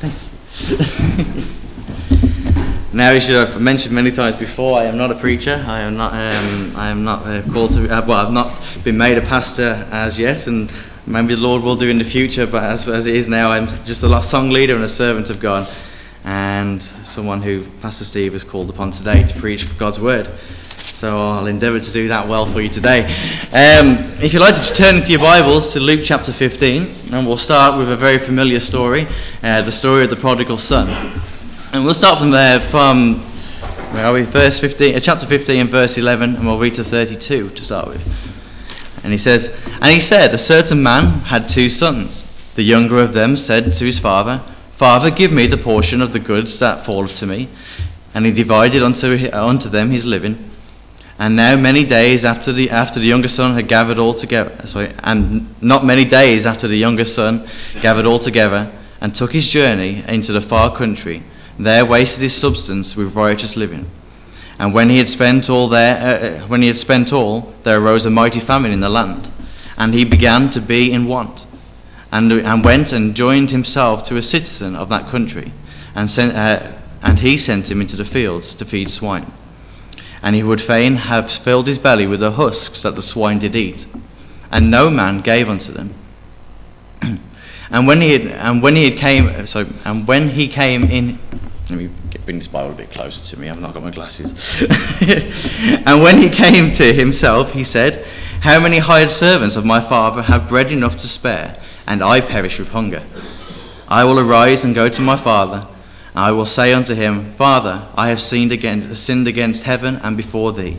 Thank you. now, as I've mentioned many times before, I am not a preacher. I am not. Um, I am not uh, called to. Uh, well, I've not been made a pastor as yet, and maybe the Lord will do in the future. But as, as it is now, I'm just a song leader and a servant of God, and someone who Pastor Steve has called upon today to preach God's word. So I'll endeavour to do that well for you today. Um, if you'd like to turn into your Bibles to Luke chapter 15, and we'll start with a very familiar story, uh, the story of the prodigal son. And we'll start from there, from where are we? Verse 15, uh, chapter 15, verse 11, and we'll read to 32 to start with. And he says, And he said, A certain man had two sons. The younger of them said to his father, Father, give me the portion of the goods that falleth to me. And he divided unto, unto them his living. And now, many days after the, after the younger son had gathered all together, sorry, and not many days after the younger son gathered all together and took his journey into the far country, there wasted his substance with riotous living. And when he had spent all there, uh, uh, when he had spent all, there arose a mighty famine in the land, and he began to be in want, and, and went and joined himself to a citizen of that country, and sent, uh, and he sent him into the fields to feed swine and he would fain have filled his belly with the husks that the swine did eat, and no man gave unto them. and when he had, and when he had came, so and when he came in, let me bring this Bible a bit closer to me. I've not got my glasses. and when he came to himself, he said, "How many hired servants of my father have bread enough to spare, and I perish with hunger? I will arise and go to my father." I will say unto him, Father, I have sinned against, sinned against heaven and before thee.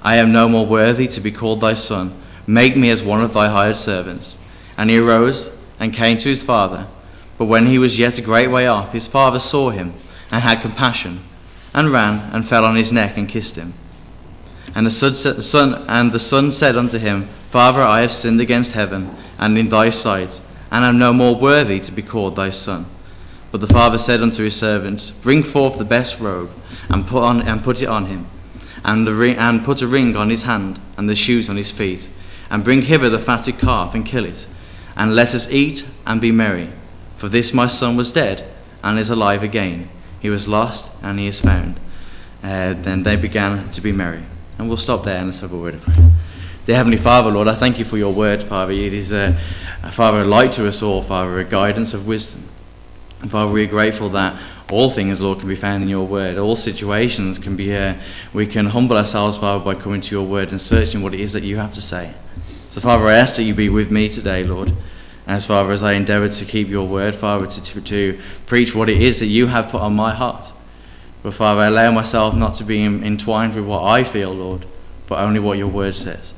I am no more worthy to be called thy son. Make me as one of thy hired servants. And he arose and came to his father. But when he was yet a great way off, his father saw him and had compassion, and ran and fell on his neck and kissed him. And the son, and the son said unto him, Father, I have sinned against heaven and in thy sight, and am no more worthy to be called thy son. But the father said unto his servants, Bring forth the best robe, and put, on, and put it on him, and, the ring, and put a ring on his hand, and the shoes on his feet, and bring hither the fatted calf, and kill it, and let us eat and be merry. For this my son was dead, and is alive again. He was lost, and he is found. Uh, then they began to be merry. And we'll stop there and let's have a word of prayer. Dear Heavenly Father, Lord, I thank you for your word, Father. It is, a, a Father, a light to us all, Father, a guidance of wisdom. Father, we're grateful that all things, Lord, can be found in your word. All situations can be here. We can humble ourselves, Father, by coming to your word and searching what it is that you have to say. So, Father, I ask that you be with me today, Lord. As, Father, as I endeavour to keep your word, Father, to, to, to, preach what it is that you have put on my heart. But, Father, I allow myself not to be entwined with what I feel, Lord, but only what your word says.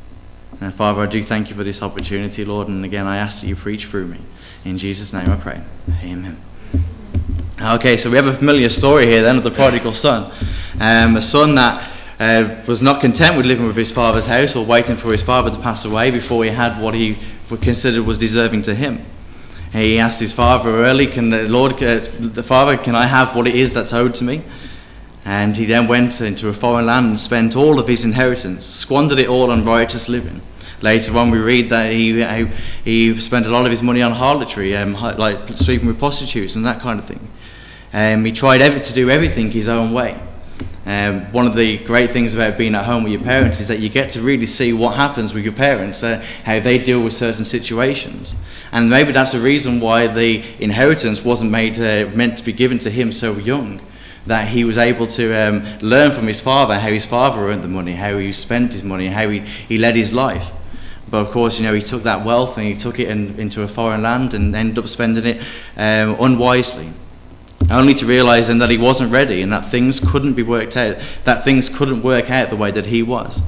And, Father, I do thank you for this opportunity, Lord. And again, I ask that you preach through me. In Jesus' name I pray. Amen. Okay, so we have a familiar story here then of the prodigal son. Um, a son that uh, was not content with living with his father's house or waiting for his father to pass away before he had what he considered was deserving to him. He asked his father early, "Can the Lord, uh, the Father, can I have what it is that's owed to me?" And he then went into a foreign land and spent all of his inheritance, squandered it all on riotous living. Later on, we read that he, he spent a lot of his money on harlotry, um, like sleeping with prostitutes and that kind of thing. Um, he tried ever to do everything his own way. Um, one of the great things about being at home with your parents is that you get to really see what happens with your parents, uh, how they deal with certain situations. And maybe that's the reason why the inheritance wasn't made, uh, meant to be given to him so young. That he was able to um, learn from his father how his father earned the money, how he spent his money, how he, he led his life. But of course, you know, he took that wealth and he took it in, into a foreign land and ended up spending it um, unwisely only to realize then that he wasn't ready and that things couldn't be worked out, that things couldn't work out the way that he was,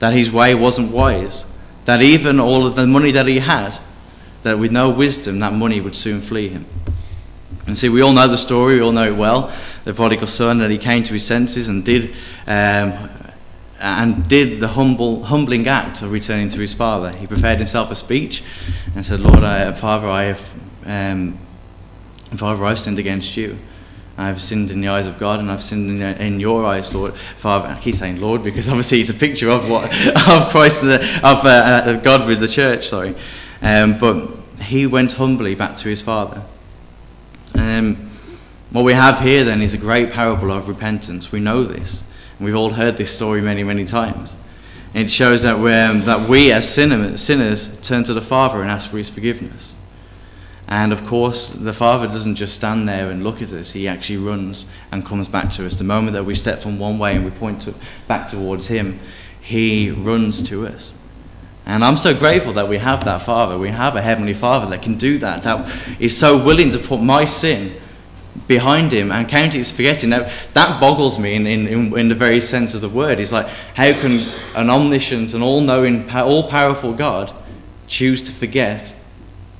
that his way wasn't wise, that even all of the money that he had, that with no wisdom, that money would soon flee him. And see, we all know the story, we all know it well. The prodigal son, that he came to his senses and did, um, and did the humble, humbling act of returning to his father. He prepared himself a speech and said, Lord, I, Father, I have um, Father, I've sinned against you. I've sinned in the eyes of God and I've sinned in, in your eyes, Lord. Father, I keep saying Lord because obviously it's a picture of what of Christ, of uh, uh, God with the church, sorry. Um, but he went humbly back to his father. Um, What we have here then is a great parable of repentance. We know this. And we've all heard this story many, many times. It shows that, we're, that we as sinners turn to the Father and ask for his forgiveness. And of course, the Father doesn't just stand there and look at us, He actually runs and comes back to us. The moment that we step from one way and we point to, back towards Him, He runs to us. And I'm so grateful that we have that Father. We have a Heavenly Father that can do that, that is so willing to put my sin behind him and count it as forgetting. Now, that boggles me in, in, in the very sense of the word. It's like, how can an omniscient and all knowing, all powerful God choose to forget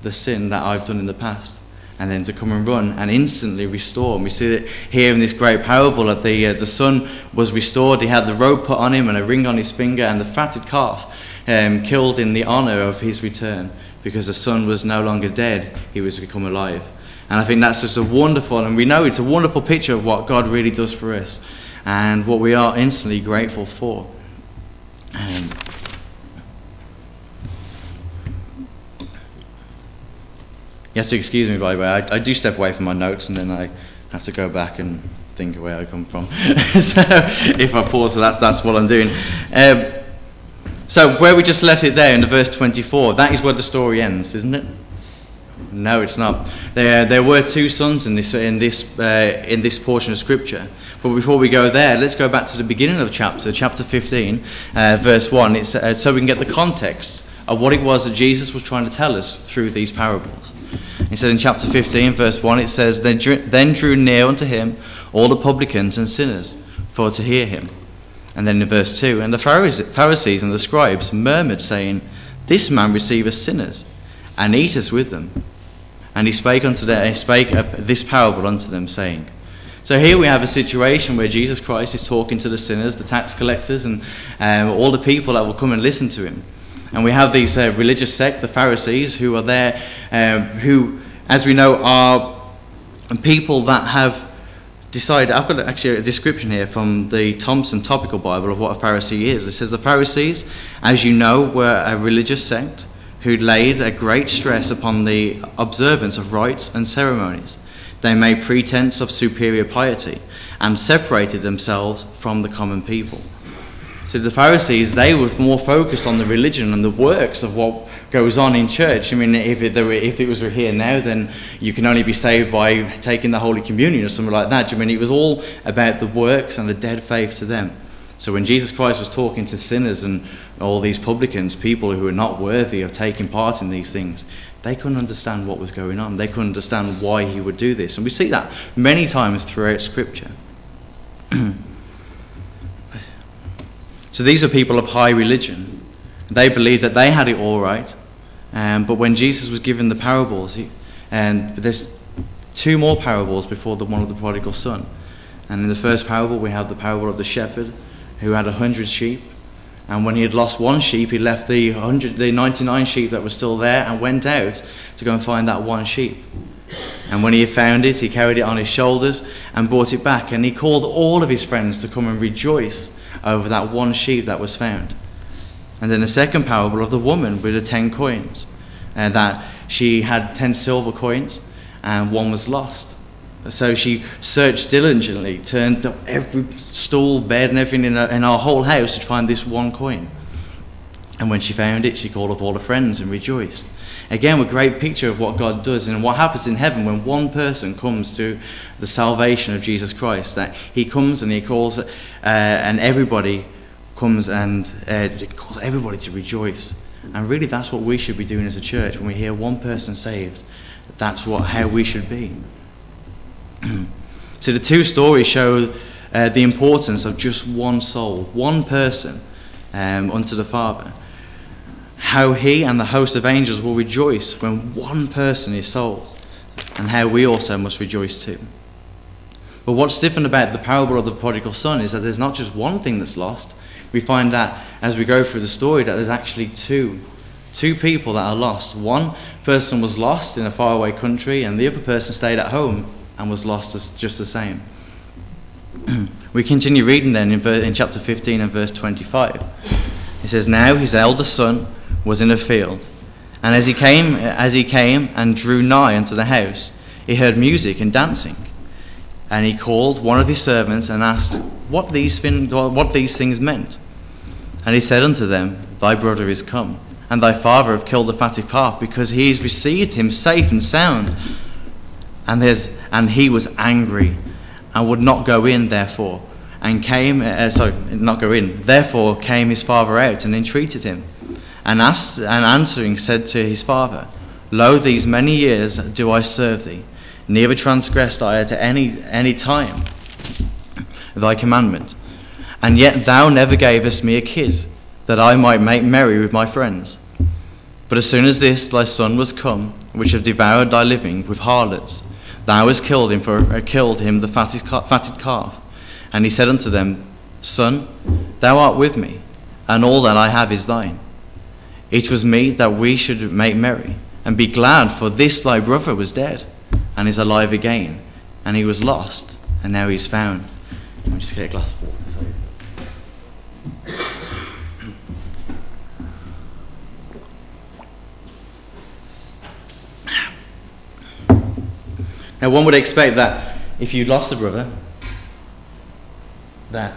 the sin that I've done in the past, and then to come and run and instantly restore. And we see it here in this great parable that the, uh, the son was restored. He had the robe put on him and a ring on his finger, and the fatted calf um, killed in the honor of his return because the son was no longer dead, he was become alive. And I think that's just a wonderful, and we know it's a wonderful picture of what God really does for us and what we are instantly grateful for. Um, You have to excuse me, by the way. I, I do step away from my notes and then I have to go back and think of where I come from. so if I pause, so that's, that's what I'm doing. Um, so where we just left it there in the verse 24, that is where the story ends, isn't it? No, it's not. There, there were two sons in this, in, this, uh, in this portion of Scripture. But before we go there, let's go back to the beginning of the chapter, chapter 15, uh, verse 1, it's, uh, so we can get the context of what it was that Jesus was trying to tell us through these parables. He said in chapter 15, verse 1, it says, Then drew, then drew near unto him all the publicans and sinners for to hear him. And then in verse 2, And the Pharisees and the scribes murmured, saying, This man receiveth sinners, and eateth with them. And he spake unto them, he spake this parable unto them, saying, so here we have a situation where Jesus Christ is talking to the sinners, the tax collectors, and um, all the people that will come and listen to him. And we have these uh, religious sect, the Pharisees, who are there, um, who, as we know, are people that have decided. I've got actually a description here from the Thompson Topical Bible of what a Pharisee is. It says the Pharisees, as you know, were a religious sect who laid a great stress upon the observance of rites and ceremonies. They made pretense of superior piety and separated themselves from the common people. So the Pharisees, they were more focused on the religion and the works of what goes on in church. I mean, if it, were, if it was here now, then you can only be saved by taking the Holy Communion or something like that. I mean, it was all about the works and the dead faith to them. So when Jesus Christ was talking to sinners and all these publicans, people who were not worthy of taking part in these things, they couldn't understand what was going on. They couldn't understand why he would do this. And we see that many times throughout Scripture. So these are people of high religion. They believed that they had it all right. Um, but when Jesus was given the parables, he, and there's two more parables before the one of the prodigal son. And in the first parable, we have the parable of the shepherd who had a hundred sheep. And when he had lost one sheep, he left the, 100, the 99 sheep that were still there and went out to go and find that one sheep. And when he had found it, he carried it on his shoulders and brought it back. And he called all of his friends to come and rejoice over that one sheep that was found. And then the second parable of the woman with the ten coins, and that she had ten silver coins and one was lost. So she searched diligently, turned up every stool, bed, and everything in, in our whole house to find this one coin. And when she found it, she called up all her friends and rejoiced. Again, a great picture of what God does and what happens in heaven when one person comes to the salvation of Jesus Christ. That he comes and he calls, uh, and everybody comes and uh, calls everybody to rejoice. And really, that's what we should be doing as a church. When we hear one person saved, that's what how we should be. so the two stories show uh, the importance of just one soul, one person um, unto the Father how he and the host of angels will rejoice when one person is sold, and how we also must rejoice too. But what's different about the parable of the prodigal son is that there's not just one thing that's lost. We find that as we go through the story that there's actually two. Two people that are lost. One person was lost in a faraway country, and the other person stayed at home and was lost just the same. we continue reading then in, in chapter 15 and verse 25. It says, Now his eldest son was in a field. And as he came, as he came and drew nigh unto the house, he heard music and dancing. And he called one of his servants and asked what these, fin- what these things meant. And he said unto them, Thy brother is come, and thy father hath killed the fatted calf, because he has received him safe and sound. And, and he was angry, and would not go in, therefore, and came, uh, sorry, not go in. Therefore came his father out and entreated him, and, asked, and answering said to his father, Lo, these many years do I serve thee, neither transgressed I at any, any time thy commandment. And yet thou never gavest me a kid, that I might make merry with my friends. But as soon as this thy son was come, which have devoured thy living with harlots, thou hast killed him for uh, killed him the fatted calf. And he said unto them, Son, thou art with me, and all that I have is thine. It was meet that we should make merry, and be glad, for this thy brother was dead, and is alive again, and he was lost, and now he's found. Let me just get a glass of water. Now, one would expect that if you lost a brother, that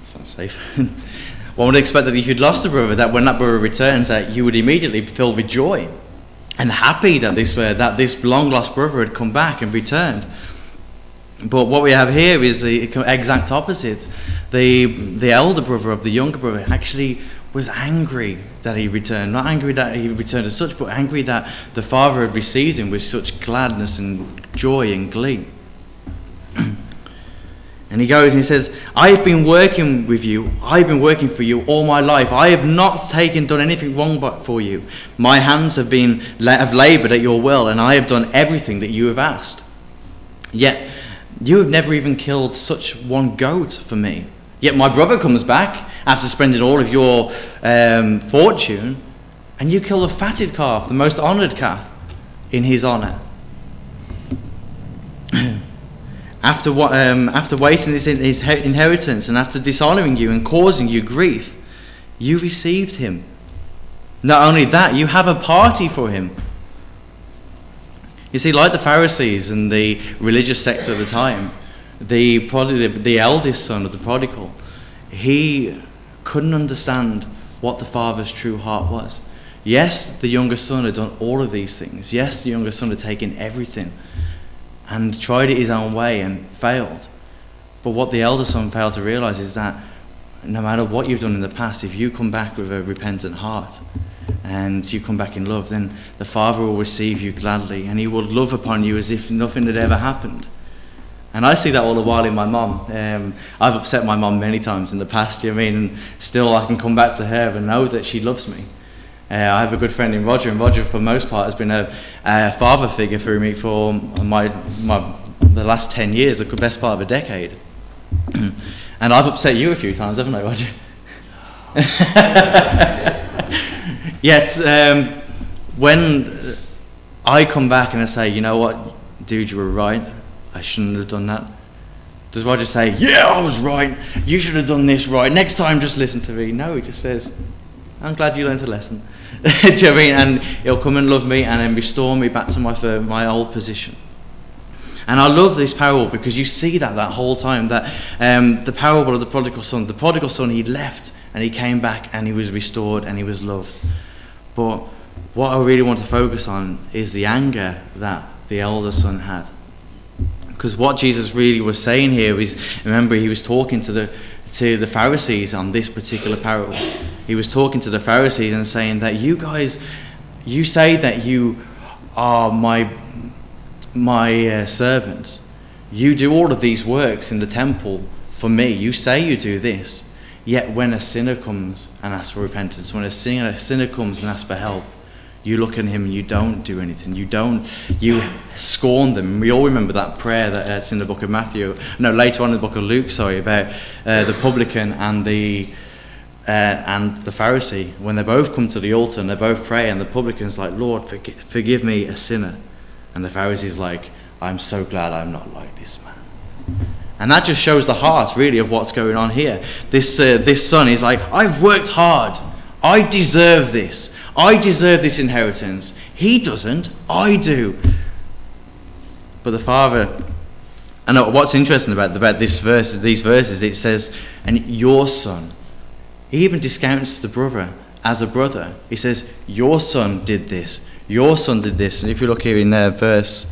it's not safe. one would expect that if you'd lost a brother, that when that brother returns, that you would immediately fill with joy and happy that this uh, that this long lost brother had come back and returned. But what we have here is the exact opposite. The the elder brother of the younger brother actually was angry that he returned. Not angry that he returned as such, but angry that the father had received him with such gladness and joy and glee. And he goes and he says, I have been working with you, I've been working for you all my life. I have not taken, done anything wrong but for you. My hands have been have labored at your will, and I have done everything that you have asked. Yet you have never even killed such one goat for me. Yet my brother comes back after spending all of your um, fortune, and you kill the fatted calf, the most honored calf, in his honor. After, what, um, after wasting his, his inheritance and after dishonoring you and causing you grief, you received him. Not only that, you have a party for him. You see, like the Pharisees and the religious sect of the time, the, the, the eldest son of the prodigal, he couldn't understand what the father's true heart was. Yes, the younger son had done all of these things. Yes, the younger son had taken everything and tried it his own way and failed. But what the elder son failed to realize is that no matter what you've done in the past, if you come back with a repentant heart and you come back in love, then the Father will receive you gladly and He will love upon you as if nothing had ever happened. And I see that all the while in my mum. Um, I've upset my mum many times in the past, you know I mean? And still I can come back to her and know that she loves me. Uh, I have a good friend in Roger, and Roger, for the most part, has been a, a father figure for me for my, my, the last 10 years, the best part of a decade. and I've upset you a few times, haven't I, Roger? Yet, um, when I come back and I say, you know what, dude, you were right, I shouldn't have done that. Does Roger say, Yeah, I was right. You should have done this right. Next time, just listen to me. No, he just says, I'm glad you learned a lesson. Do you know I mean? And he'll come and love me and then restore me back to my, my old position. And I love this parable because you see that that whole time that um, the parable of the prodigal son, the prodigal son, he left and he came back and he was restored and he was loved. But what I really want to focus on is the anger that the elder son had. Because what Jesus really was saying here is, remember, he was talking to the, to the Pharisees on this particular parable. He was talking to the Pharisees and saying that you guys, you say that you are my, my uh, servants. You do all of these works in the temple for me. You say you do this. Yet when a sinner comes and asks for repentance, when a sinner, a sinner comes and asks for help, you look at him and you don't do anything. You don't, you scorn them. We all remember that prayer that's in the book of Matthew, no, later on in the book of Luke, sorry, about uh, the publican and the, uh, and the Pharisee. When they both come to the altar and they both pray, and the publican's like, Lord, forgive, forgive me, a sinner. And the Pharisee's like, I'm so glad I'm not like this man. And that just shows the heart, really, of what's going on here. This, uh, this son is like, I've worked hard. I deserve this. I deserve this inheritance. He doesn't. I do. But the father And what's interesting about, about this verse, these verses, it says, and your son. He even discounts the brother as a brother. He says, your son did this. Your son did this. And if you look here in uh, verse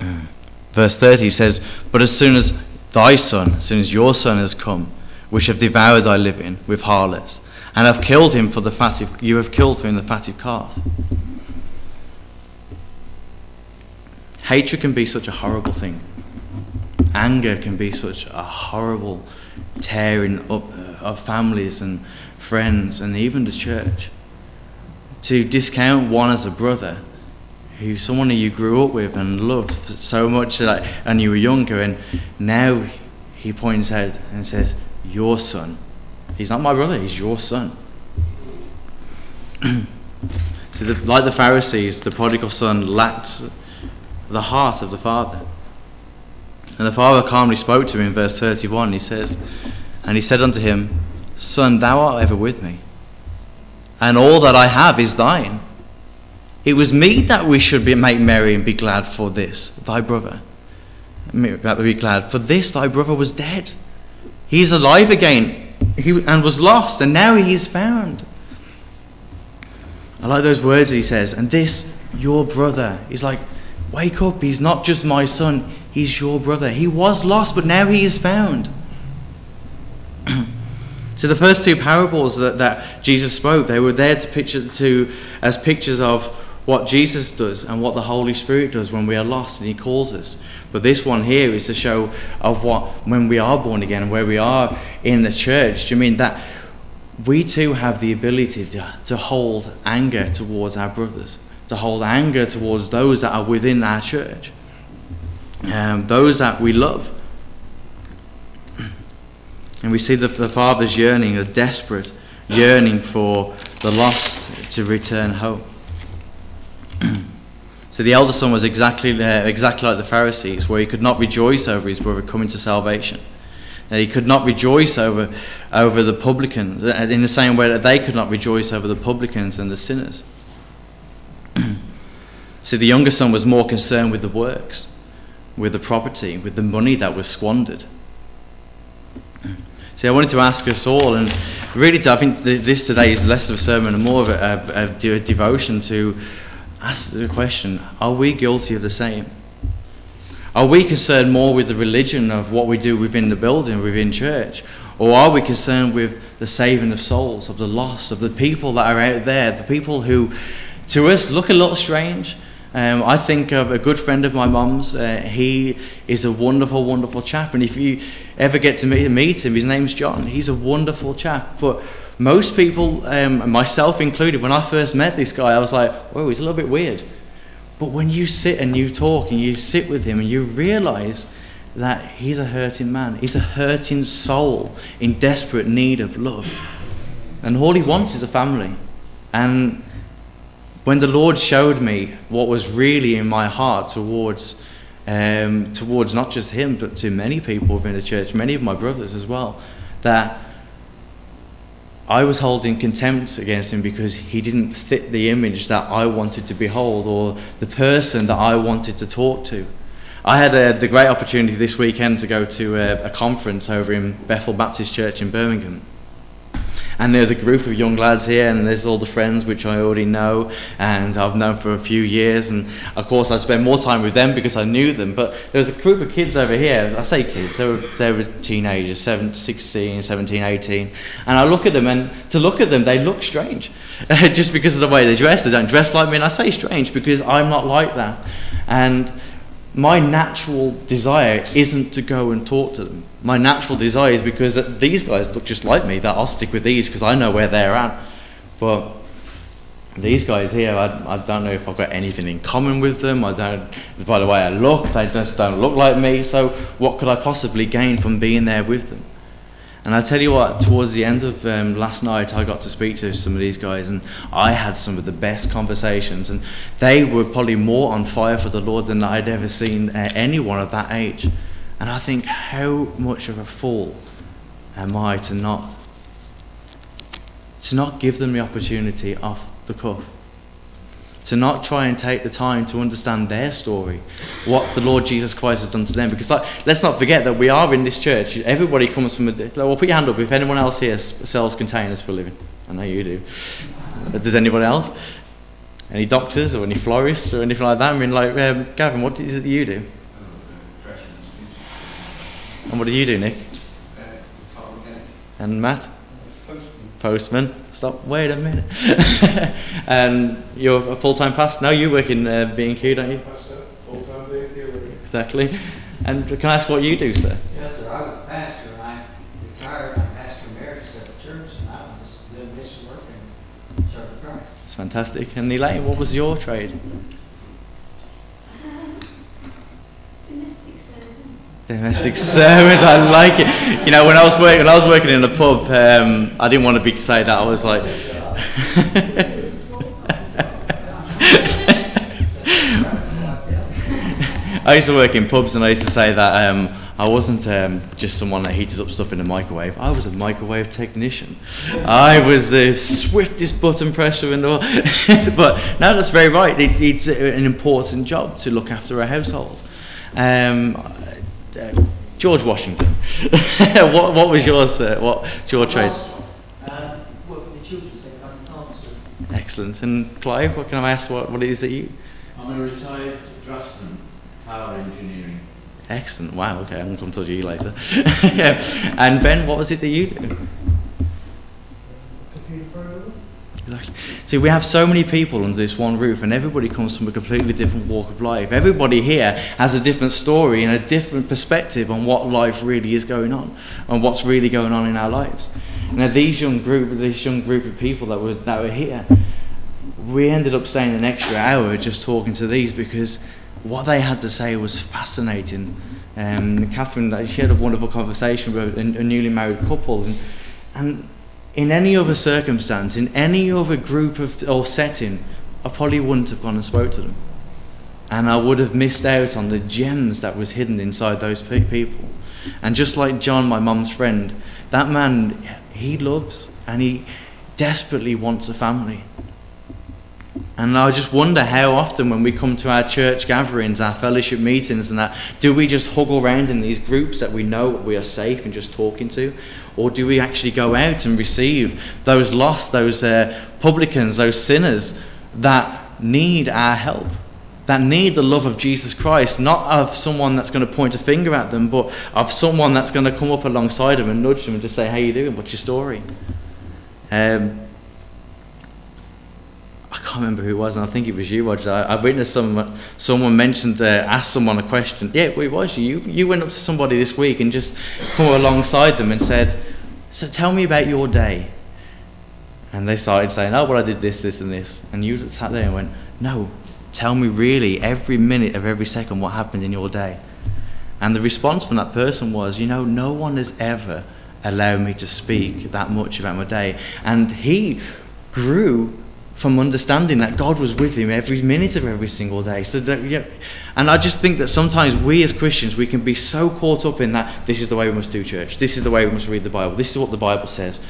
uh, verse 30, he says, But as soon as thy son, as soon as your son has come, which have devoured thy living with harlots, and have killed him for the fatted, you have killed for him the fatted calf. Hatred can be such a horrible thing. Anger can be such a horrible tearing up uh, of families and friends and even the church. To discount one as a brother, who's someone you grew up with and loved so much, and you were younger, and now he points out and says, "Your son." He's not my brother. He's your son. so, the, like the Pharisees, the prodigal son lacked the heart of the Father. And the Father calmly spoke to him in verse 31. He says, And he said unto him, Son, thou art ever with me, and all that I have is thine. It was me that we should be, make merry and be glad for this, thy brother. That we be glad, for this thy brother was dead. He is alive again he, and was lost, and now he is found. I like those words that he says, and this your brother. He's like, Wake up, he's not just my son, he's your brother. He was lost, but now he is found. so the first two parables that, that Jesus spoke, they were there to picture to as pictures of what Jesus does and what the Holy Spirit does when we are lost and He calls us. But this one here is to show of what when we are born again and where we are in the church. Do you mean that we too have the ability to, to hold anger towards our brothers? to hold anger towards those that are within our church, um, those that we love. And we see the, the Father's yearning, a desperate yearning for the lost to return home. So the elder son was exactly, uh, exactly like the Pharisees, where he could not rejoice over his brother coming to salvation. That he could not rejoice over, over the publicans, in the same way that they could not rejoice over the publicans and the sinners. See, the younger son was more concerned with the works, with the property, with the money that was squandered. See, I wanted to ask us all, and really, I think this today is less of a sermon and more of a, a, a devotion to ask the question are we guilty of the same? Are we concerned more with the religion of what we do within the building, within church? Or are we concerned with the saving of souls, of the loss, of the people that are out there, the people who to us look a little strange, um, I think of a good friend of my mum's. Uh, he is a wonderful, wonderful chap. And if you ever get to meet, meet him, his name's John. He's a wonderful chap. But most people, um, myself included, when I first met this guy, I was like, whoa, he's a little bit weird. But when you sit and you talk and you sit with him and you realize that he's a hurting man, he's a hurting soul in desperate need of love. And all he wants is a family. And when the Lord showed me what was really in my heart towards, um, towards not just him, but to many people within the church, many of my brothers as well, that I was holding contempt against him because he didn't fit the image that I wanted to behold or the person that I wanted to talk to. I had uh, the great opportunity this weekend to go to a, a conference over in Bethel Baptist Church in Birmingham and there's a group of young lads here, and there's all the friends which I already know and I've known for a few years. And of course, I spent more time with them because I knew them. But there's a group of kids over here. I say kids, they were, they were teenagers, 7, 16, 17, 18. And I look at them, and to look at them, they look strange just because of the way they dress. They don't dress like me, and I say strange because I'm not like that. And my natural desire isn't to go and talk to them. My natural desire is because these guys look just like me, that I'll stick with these because I know where they're at. But these guys here, I, I don't know if I've got anything in common with them. I don't, by the way I look, they just don't look like me. So what could I possibly gain from being there with them? And I'll tell you what, towards the end of um, last night, I got to speak to some of these guys, and I had some of the best conversations. And they were probably more on fire for the Lord than I'd ever seen uh, anyone of that age. And I think, how much of a fool am I to not to not give them the opportunity off the cuff? To not try and take the time to understand their story, what the Lord Jesus Christ has done to them. Because like, let's not forget that we are in this church. Everybody comes from a. Well, put your hand up if anyone else here sells containers for a living. I know you do. Does anybody else? Any doctors or any florists or anything like that? I mean, like, um, Gavin, what is it that you do? And what do you do, Nick? And Matt? Postman. Stop. Wait a minute. and you're a full-time pastor. now, you work in uh, B&Q, don't you? Pastor, full-time B&Q. Exactly. And can I ask what you do, sir? Yes, sir. I was a pastor, and I retired. I'm pastor emeritus at the church, and I'm just doing mission work and serving Christ. It's fantastic. And Elaine, what was your trade? Domestic servant. Domestic servant, I like it. You know, when I was working, when I was working in a pub, um, I didn't want to be say that. I was like, I used to work in pubs, and I used to say that um, I wasn't um, just someone that heated up stuff in the microwave. I was a microwave technician. I was the swiftest button presser in the world. but no, that's very right. It, it's an important job to look after a household. Um, uh, George Washington. what, what was yours? Uh, what your trade? Uh, work in the children's centre, I'm a pastor. Excellent. And Clive, what can I ask? What, what it is that you? I'm a retired draftsman, power engineering. Excellent. Wow. Okay, I'm going to come to you later. yeah. And Ben, what was it that you do? See, we have so many people under this one roof, and everybody comes from a completely different walk of life. Everybody here has a different story and a different perspective on what life really is going on, and what's really going on in our lives. Now, these young group, this young group of people that were that were here, we ended up staying an extra hour just talking to these because what they had to say was fascinating. Um, Catherine, she had a wonderful conversation with a, a newly married couple, and, and in any other circumstance, in any other group of, or setting, I probably wouldn't have gone and spoke to them. And I would have missed out on the gems that was hidden inside those people. And just like John, my mum's friend, that man, he loves and he desperately wants a family. And I just wonder how often when we come to our church gatherings, our fellowship meetings and that, do we just huggle around in these groups that we know we are safe and just talking to? Or do we actually go out and receive those lost, those uh, publicans, those sinners that need our help? That need the love of Jesus Christ, not of someone that's going to point a finger at them, but of someone that's going to come up alongside them and nudge them and just say, How you doing? What's your story? Um, I can't remember who it was, and I think it was you, Roger. I, I witnessed someone, someone mentioned, uh, asked someone a question. Yeah, it was you. You went up to somebody this week and just come alongside them and said, So tell me about your day. And they started saying, Oh, well, I did this, this, and this. And you sat there and went, No, tell me really every minute of every second what happened in your day. And the response from that person was, You know, no one has ever allowed me to speak that much about my day. And he grew from understanding that God was with him every minute of every single day. So that, yeah, and I just think that sometimes we as Christians we can be so caught up in that this is the way we must do church, this is the way we must read the Bible, this is what the Bible says,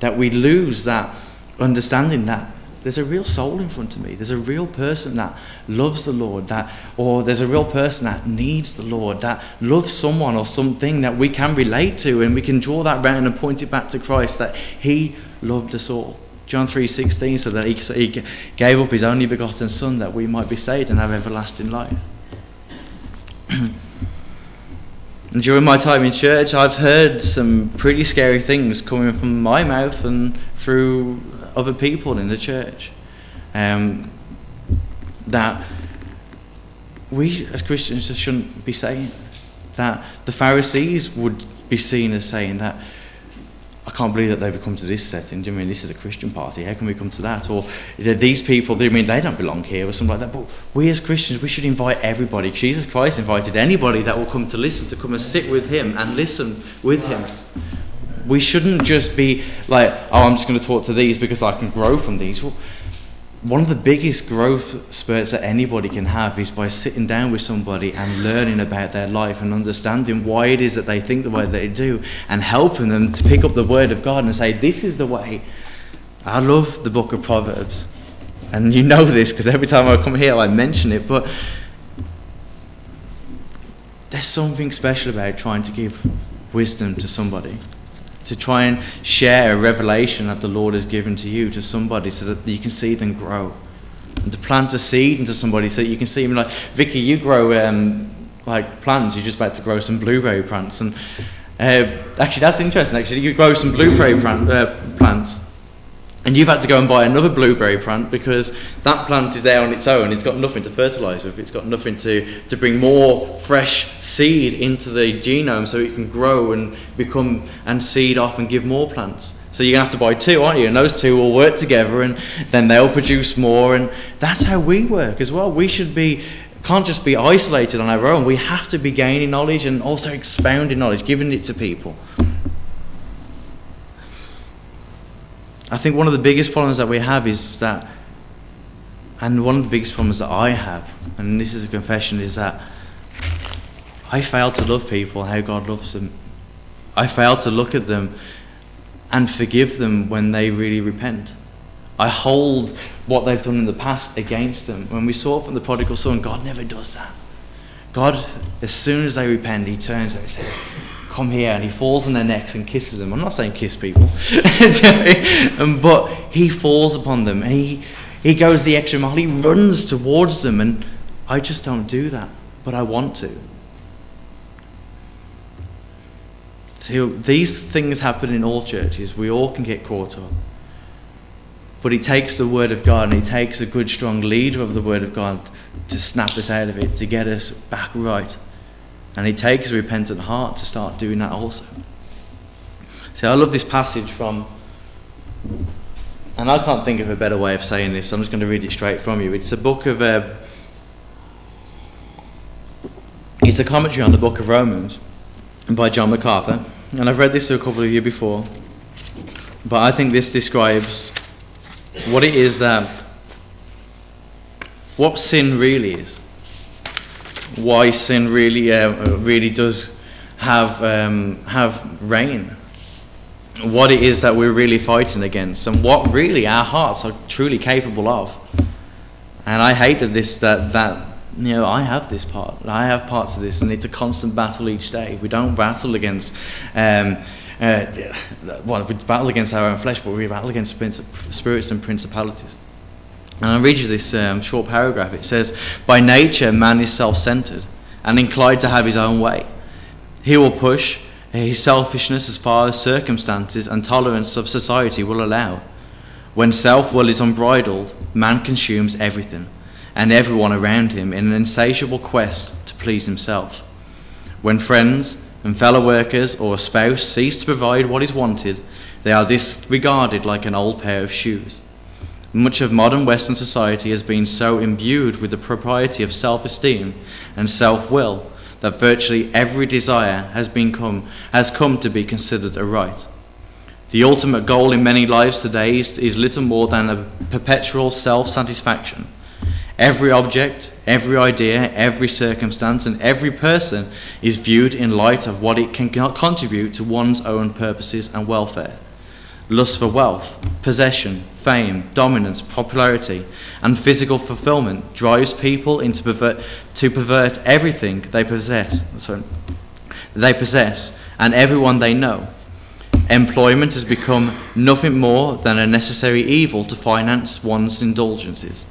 that we lose that understanding that there's a real soul in front of me. There's a real person that loves the Lord, that or there's a real person that needs the Lord, that loves someone or something that we can relate to, and we can draw that round and point it back to Christ that He loved us all. John 3:16 so that he, he gave up his only begotten son that we might be saved and have everlasting life. and during my time in church, I've heard some pretty scary things coming from my mouth and through other people in the church. Um, that we as Christians just shouldn't be saying. That the Pharisees would be seen as saying that I can't believe that they've come to this setting. Do you mean this is a Christian party? How can we come to that? Or these people, do you mean they don't belong here or something like that? But we as Christians, we should invite everybody. Jesus Christ invited anybody that will come to listen, to come and sit with him and listen with him. We shouldn't just be like, oh, I'm just going to talk to these because I can grow from these. Well, one of the biggest growth spurts that anybody can have is by sitting down with somebody and learning about their life and understanding why it is that they think the way they do and helping them to pick up the word of God and say, This is the way. I love the book of Proverbs. And you know this because every time I come here I mention it, but there's something special about trying to give wisdom to somebody. To try and share a revelation that the Lord has given to you to somebody so that you can see them grow. And to plant a seed into somebody so that you can see them like, Vicky, you grow um, like plants, you're just about to grow some blueberry plants. And uh, actually, that's interesting. Actually, you grow some blueberry plant, uh, plants, and you've had to go and buy another blueberry plant because that plant is there on its own. It's got nothing to fertilise with. It's got nothing to, to bring more fresh seed into the genome so it can grow and become and seed off and give more plants. So you're going to have to buy two, aren't you? And those two will work together and then they'll produce more. And that's how we work as well. We should be can't just be isolated on our own. We have to be gaining knowledge and also expounding knowledge, giving it to people. I think one of the biggest problems that we have is that, and one of the biggest problems that I have, and this is a confession, is that I fail to love people how God loves them. I fail to look at them and forgive them when they really repent. I hold what they've done in the past against them. When we saw from the prodigal son, God never does that. God, as soon as they repent, He turns and says, Come here, and He falls on their necks and kisses them. I'm not saying kiss people, um, but He falls upon them. And he, he goes the extra mile. He runs towards them, and I just don't do that, but I want to. So these things happen in all churches. We all can get caught up. But he takes the word of God and he takes a good, strong leader of the word of God to snap us out of it, to get us back right. And he takes a repentant heart to start doing that also. See, I love this passage from, and I can't think of a better way of saying this, I'm just going to read it straight from you. It's a book of, uh, it's a commentary on the book of Romans by John MacArthur. And I've read this to a couple of you before, but I think this describes what it is, um, what sin really is, why sin really, uh, really does have um, have reign, what it is that we're really fighting against, and what really our hearts are truly capable of. And I hated this that that you know I have this part, I have parts of this, and it's a constant battle each day. We don't battle against. Um, uh, well, we battle against our own flesh, but we battle against spirits and principalities. And I'll read you this um, short paragraph. It says, By nature, man is self centered and inclined to have his own way. He will push his selfishness as far as circumstances and tolerance of society will allow. When self will is unbridled, man consumes everything and everyone around him in an insatiable quest to please himself. When friends, and fellow workers or a spouse cease to provide what is wanted, they are disregarded like an old pair of shoes. Much of modern Western society has been so imbued with the propriety of self esteem and self will that virtually every desire has, been come, has come to be considered a right. The ultimate goal in many lives today is, is little more than a perpetual self satisfaction Every object, every idea, every circumstance, and every person is viewed in light of what it can contribute to one's own purposes and welfare. Lust for wealth, possession, fame, dominance, popularity, and physical fulfillment drives people into pervert, to pervert everything they possess, sorry, they possess and everyone they know. Employment has become nothing more than a necessary evil to finance one's indulgences.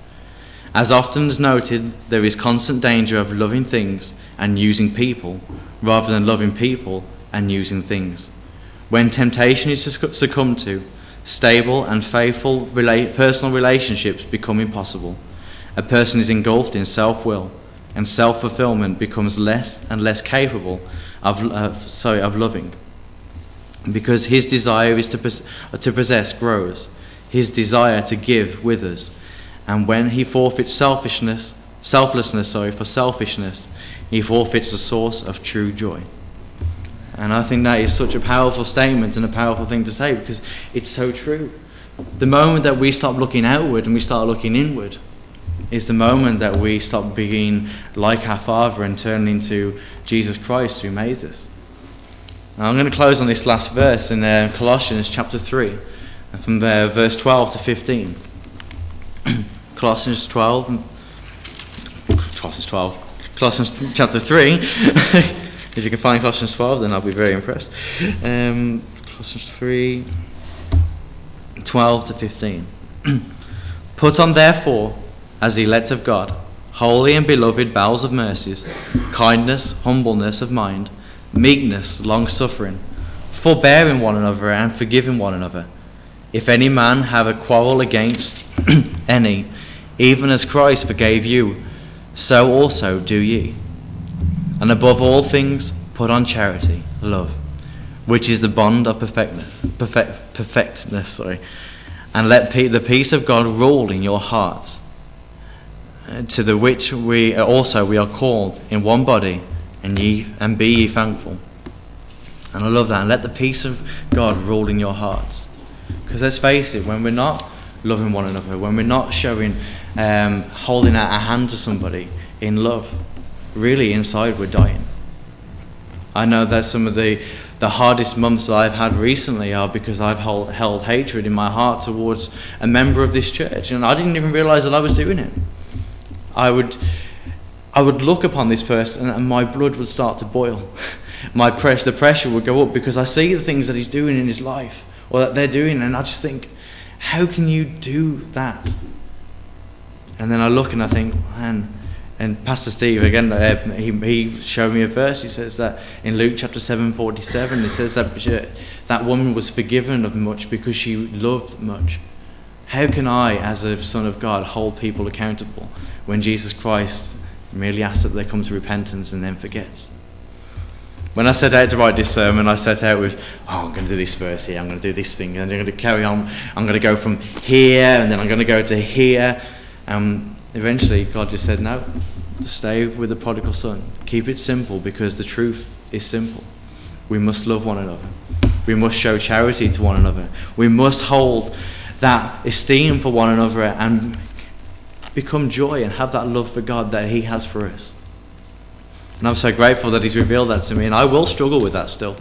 As often as noted, there is constant danger of loving things and using people rather than loving people and using things. When temptation is succumbed to, stable and faithful personal relationships become impossible. A person is engulfed in self will, and self fulfillment becomes less and less capable of, uh, sorry, of loving. Because his desire is to, pos- to possess grows, his desire to give withers and when he forfeits selfishness, selflessness, sorry, for selfishness, he forfeits the source of true joy. And I think that is such a powerful statement and a powerful thing to say because it's so true. The moment that we stop looking outward and we start looking inward is the moment that we stop being like our Father and turn into Jesus Christ who made us. Now I'm going to close on this last verse in uh, Colossians chapter 3, and from there, verse 12 to 15. Colossians 12. Colossians 12. Colossians chapter 3. if you can find Colossians 12, then I'll be very impressed. Um, Colossians 3. 12 to 15. Put on, therefore, as the elect of God, holy and beloved bowels of mercies, kindness, humbleness of mind, meekness, long suffering, forbearing one another and forgiving one another. If any man have a quarrel against any, even as Christ forgave you, so also do ye. And above all things, put on charity, love, which is the bond of perfectness, perfect, perfectness, sorry. And let pe- the peace of God rule in your hearts, uh, to the which we also we are called in one body, and ye and be ye thankful. And I love that. And let the peace of God rule in your hearts. Because let's face it, when we're not loving one another, when we're not showing, um, holding out a hand to somebody in love, really inside we're dying. I know that some of the, the hardest months I've had recently are because I've held, held hatred in my heart towards a member of this church, and I didn't even realize that I was doing it. I would, I would look upon this person, and my blood would start to boil. my press, the pressure would go up because I see the things that he's doing in his life or that they're doing, and I just think, how can you do that? And then I look and I think, man. And Pastor Steve again, uh, he, he showed me a verse. He says that in Luke chapter seven forty seven, it says that she, that woman was forgiven of much because she loved much. How can I, as a son of God, hold people accountable when Jesus Christ merely asks that they come to repentance and then forgets? When I set out to write this sermon, I set out with, oh, I'm going to do this verse here, I'm going to do this thing, and I'm going to carry on. I'm going to go from here, and then I'm going to go to here. Um, eventually, God just said, no, stay with the prodigal son. Keep it simple because the truth is simple. We must love one another. We must show charity to one another. We must hold that esteem for one another and become joy and have that love for God that He has for us. And I'm so grateful that He's revealed that to me, and I will struggle with that still.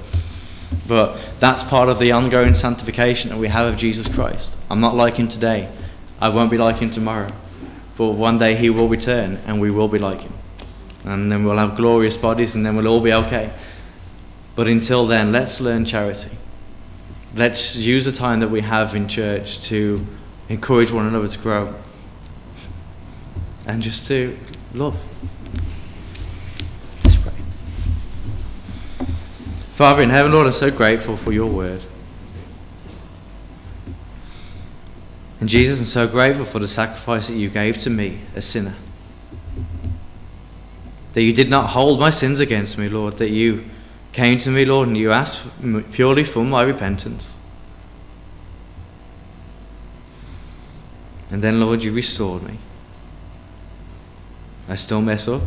But that's part of the ongoing sanctification that we have of Jesus Christ. I'm not like Him today, I won't be like Him tomorrow. But one day He will return, and we will be like Him. And then we'll have glorious bodies, and then we'll all be okay. But until then, let's learn charity. Let's use the time that we have in church to encourage one another to grow and just to love. Let's pray. Father in heaven, Lord, I'm so grateful for your word. And Jesus, I'm so grateful for the sacrifice that you gave to me, a sinner. That you did not hold my sins against me, Lord, that you came to me, Lord, and you asked purely for my repentance. And then, Lord, you restored me. I still mess up.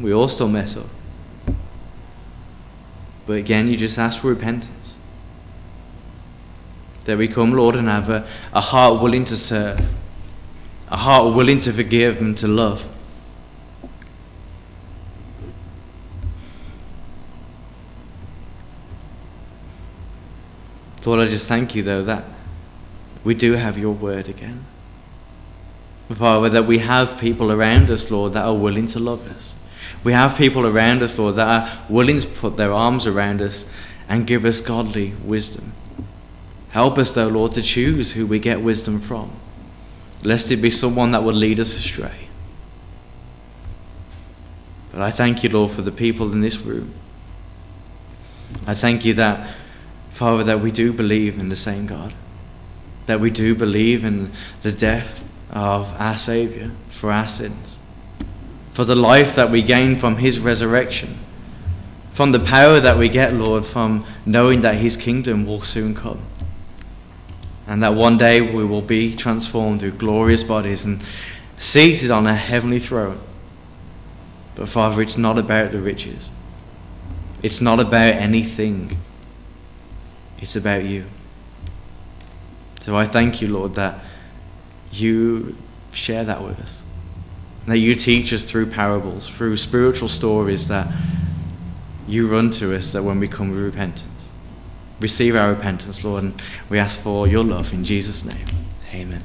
We all still mess up. But again, you just ask for repentance. That we come, Lord, and have a, a heart willing to serve, a heart willing to forgive and to love. Lord, I just thank you, though, that we do have your word again. Father, that we have people around us, Lord, that are willing to love us. We have people around us, Lord, that are willing to put their arms around us and give us godly wisdom. Help us, though, Lord, to choose who we get wisdom from, lest it be someone that will lead us astray. But I thank you, Lord, for the people in this room. I thank you that, Father, that we do believe in the same God, that we do believe in the death of our Saviour for our sins, for the life that we gain from His resurrection, from the power that we get, Lord, from knowing that His kingdom will soon come. And that one day we will be transformed through glorious bodies and seated on a heavenly throne. But Father, it's not about the riches. It's not about anything. It's about you. So I thank you, Lord, that you share that with us. That you teach us through parables, through spiritual stories that you run to us that when we come with repentance. Receive our repentance, Lord, and we ask for your love in Jesus' name. Amen.